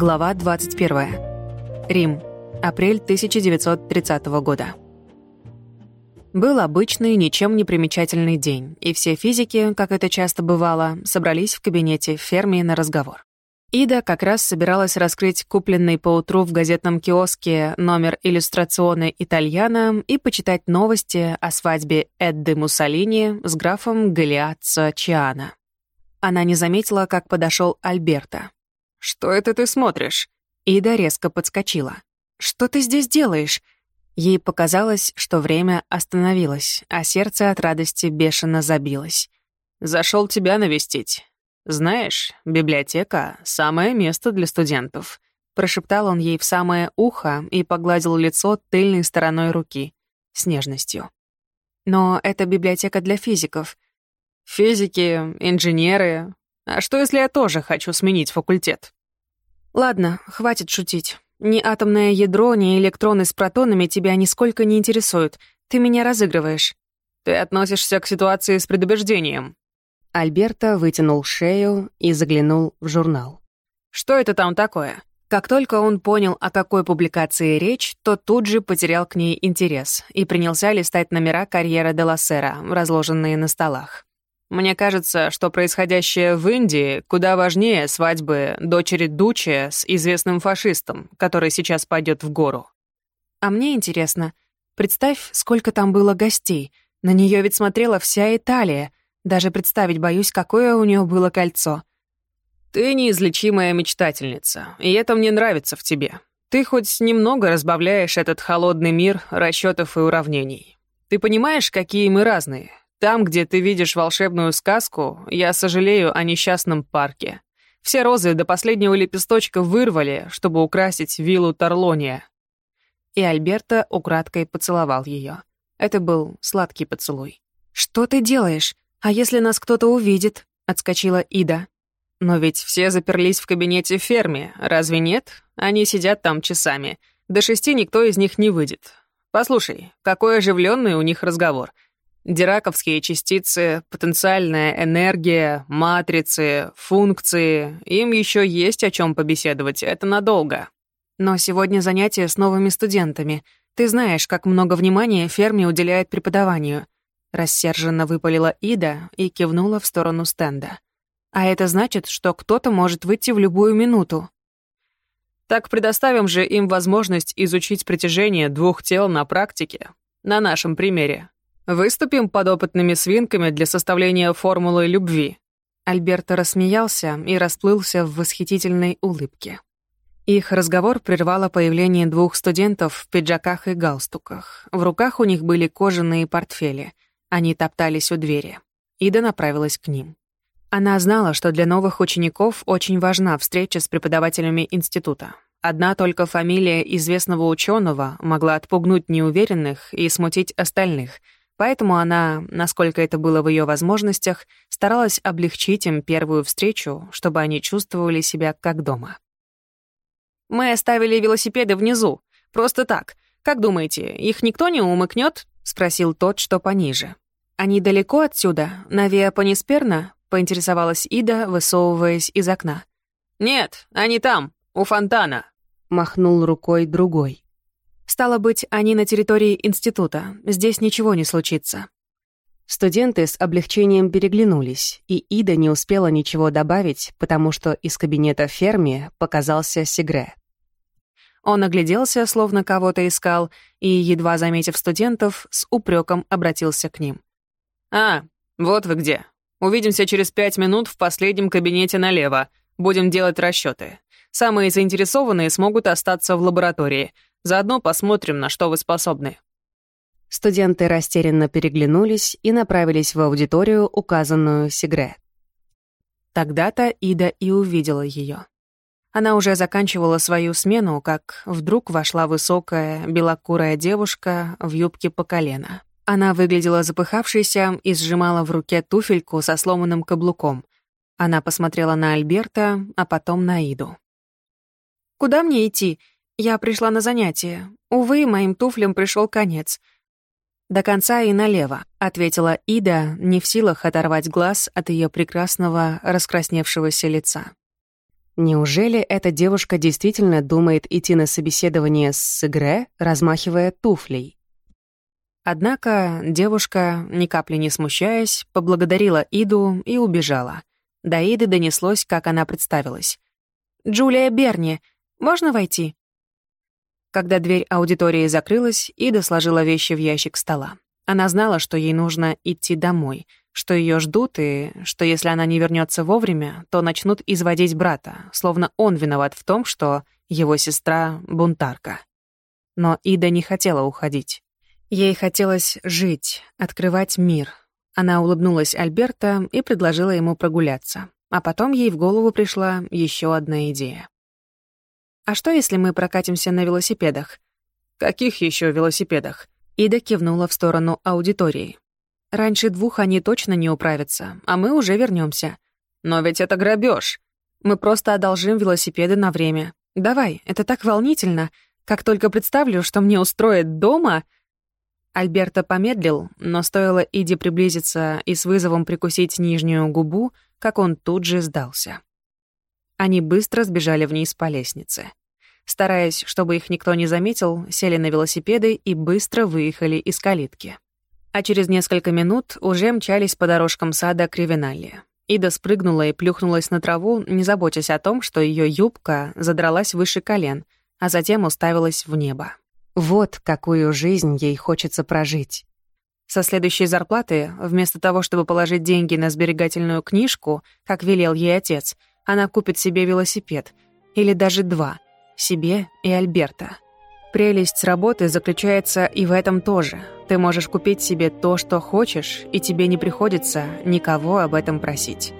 Глава 21. Рим. Апрель 1930 года. Был обычный, ничем не примечательный день, и все физики, как это часто бывало, собрались в кабинете Ферми на разговор. Ида как раз собиралась раскрыть купленный поутру в газетном киоске номер иллюстрационной «Итальяна» и почитать новости о свадьбе Эдды Муссолини с графом Галиаццо Чиана. Она не заметила, как подошел Альберто. «Что это ты смотришь?» Ида резко подскочила. «Что ты здесь делаешь?» Ей показалось, что время остановилось, а сердце от радости бешено забилось. Зашел тебя навестить. Знаешь, библиотека — самое место для студентов», — прошептал он ей в самое ухо и погладил лицо тыльной стороной руки, с нежностью. «Но это библиотека для физиков». «Физики, инженеры. А что, если я тоже хочу сменить факультет?» «Ладно, хватит шутить. Ни атомное ядро, ни электроны с протонами тебя нисколько не интересуют. Ты меня разыгрываешь». «Ты относишься к ситуации с предубеждением». Альберто вытянул шею и заглянул в журнал. «Что это там такое?» Как только он понял, о какой публикации речь, то тут же потерял к ней интерес и принялся листать номера карьера де Лассера, разложенные на столах. Мне кажется, что происходящее в Индии куда важнее свадьбы дочери Дучи с известным фашистом, который сейчас пойдет в гору. А мне интересно, представь, сколько там было гостей. На нее ведь смотрела вся Италия. Даже представить боюсь, какое у нее было кольцо. Ты неизлечимая мечтательница, и это мне нравится в тебе. Ты хоть немного разбавляешь этот холодный мир расчетов и уравнений. Ты понимаешь, какие мы разные, там, где ты видишь волшебную сказку, я сожалею о несчастном парке. Все розы до последнего лепесточка вырвали, чтобы украсить виллу Торлония. И Альберто украдкой поцеловал ее. Это был сладкий поцелуй. «Что ты делаешь? А если нас кто-то увидит?» — отскочила Ида. «Но ведь все заперлись в кабинете ферме, разве нет? Они сидят там часами. До шести никто из них не выйдет. Послушай, какой оживленный у них разговор. Дираковские частицы, потенциальная энергия, матрицы, функции. Им еще есть о чем побеседовать, это надолго. Но сегодня занятия с новыми студентами. Ты знаешь, как много внимания ферме уделяет преподаванию. Рассерженно выпалила Ида и кивнула в сторону стенда. А это значит, что кто-то может выйти в любую минуту. Так предоставим же им возможность изучить притяжение двух тел на практике, на нашем примере. Выступим подопытными свинками для составления формулы любви». Альберто рассмеялся и расплылся в восхитительной улыбке. Их разговор прервало появление двух студентов в пиджаках и галстуках. В руках у них были кожаные портфели. Они топтались у двери. Ида направилась к ним. Она знала, что для новых учеников очень важна встреча с преподавателями института. Одна только фамилия известного ученого могла отпугнуть неуверенных и смутить остальных — Поэтому она, насколько это было в ее возможностях, старалась облегчить им первую встречу, чтобы они чувствовали себя как дома. «Мы оставили велосипеды внизу. Просто так. Как думаете, их никто не умыкнет?» — спросил тот, что пониже. «Они далеко отсюда? На Виапонисперна?» — поинтересовалась Ида, высовываясь из окна. «Нет, они там, у фонтана», — махнул рукой другой. Стало быть, они на территории института. Здесь ничего не случится. Студенты с облегчением переглянулись, и Ида не успела ничего добавить, потому что из кабинета Ферми показался Сигре. Он огляделся, словно кого-то искал, и, едва заметив студентов, с упреком обратился к ним. «А, вот вы где. Увидимся через пять минут в последнем кабинете налево. Будем делать расчеты. Самые заинтересованные смогут остаться в лаборатории — Заодно посмотрим, на что вы способны». Студенты растерянно переглянулись и направились в аудиторию, указанную Сигре. Тогда-то Ида и увидела ее. Она уже заканчивала свою смену, как вдруг вошла высокая, белокурая девушка в юбке по колено. Она выглядела запыхавшейся и сжимала в руке туфельку со сломанным каблуком. Она посмотрела на Альберта, а потом на Иду. «Куда мне идти? Я пришла на занятие. Увы, моим туфлям пришел конец. До конца и налево, ответила Ида, не в силах оторвать глаз от ее прекрасного раскрасневшегося лица. Неужели эта девушка действительно думает идти на собеседование с Игре, размахивая туфлей? Однако девушка, ни капли не смущаясь, поблагодарила Иду и убежала. До Иды донеслось, как она представилась. «Джулия Берни, можно войти?» Когда дверь аудитории закрылась, Ида сложила вещи в ящик стола. Она знала, что ей нужно идти домой, что ее ждут и что если она не вернется вовремя, то начнут изводить брата, словно он виноват в том, что его сестра — бунтарка. Но Ида не хотела уходить. Ей хотелось жить, открывать мир. Она улыбнулась Альберта и предложила ему прогуляться. А потом ей в голову пришла еще одна идея. «А что, если мы прокатимся на велосипедах?» «Каких еще велосипедах?» Ида кивнула в сторону аудитории. «Раньше двух они точно не управятся, а мы уже вернемся. Но ведь это грабеж. Мы просто одолжим велосипеды на время. Давай, это так волнительно. Как только представлю, что мне устроят дома...» Альберто помедлил, но стоило Иде приблизиться и с вызовом прикусить нижнюю губу, как он тут же сдался. Они быстро сбежали вниз по лестнице. Стараясь, чтобы их никто не заметил, сели на велосипеды и быстро выехали из калитки. А через несколько минут уже мчались по дорожкам сада Кривиналли. Ида спрыгнула и плюхнулась на траву, не заботясь о том, что ее юбка задралась выше колен, а затем уставилась в небо. Вот какую жизнь ей хочется прожить. Со следующей зарплаты, вместо того, чтобы положить деньги на сберегательную книжку, как велел ей отец, она купит себе велосипед. Или даже два. Себе и Альберта. Прелесть работы заключается и в этом тоже. Ты можешь купить себе то, что хочешь, и тебе не приходится никого об этом просить.